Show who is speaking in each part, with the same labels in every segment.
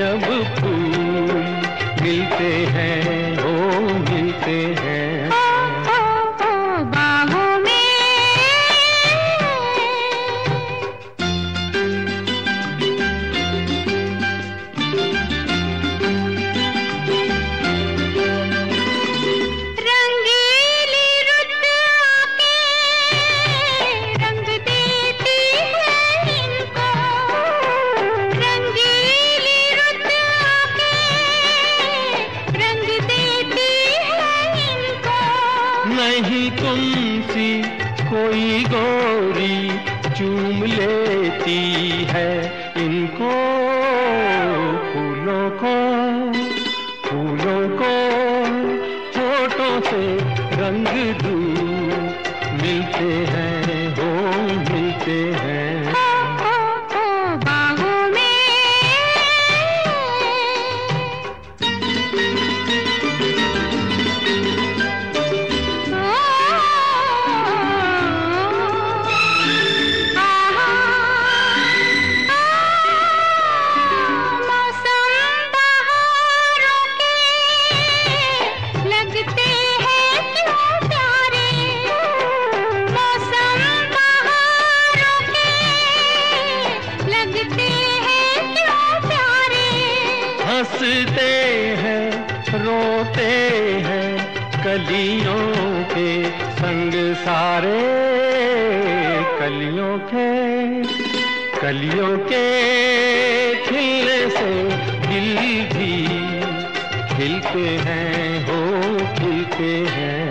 Speaker 1: जब फूल मिलते हैं। नहीं तुमसी कोई गोरी चूम लेती है इनको फूलों को फूलों को छोटों से रंग दू, मिलते हैं हो, मिलते हैं रोते हैं कलियों के संग सारे। कलियों के कलियों के खिलने से दिल भी खिलते हैं, हो खिलते हैं।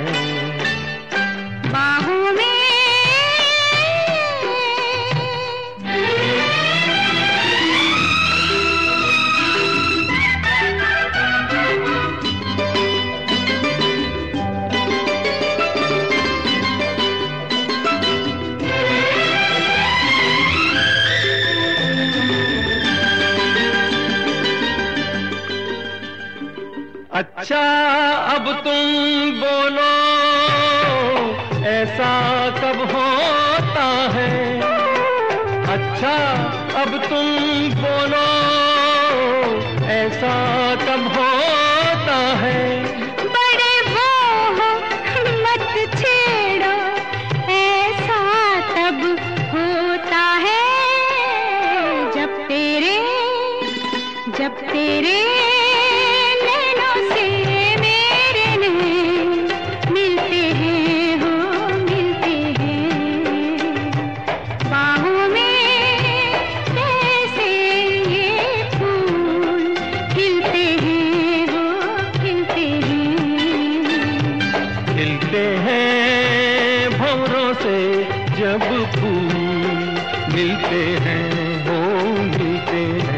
Speaker 1: अच्छा अब तुम बोलो, ऐसा कब होता है? अच्छा अब तुम बोलो, ऐसा कब होता है?
Speaker 2: बड़े छेड़ो, ऐसा तब होता है, जब तेरे जब तेरे
Speaker 1: जब फूल मिलते हैं हो मिलते हैं।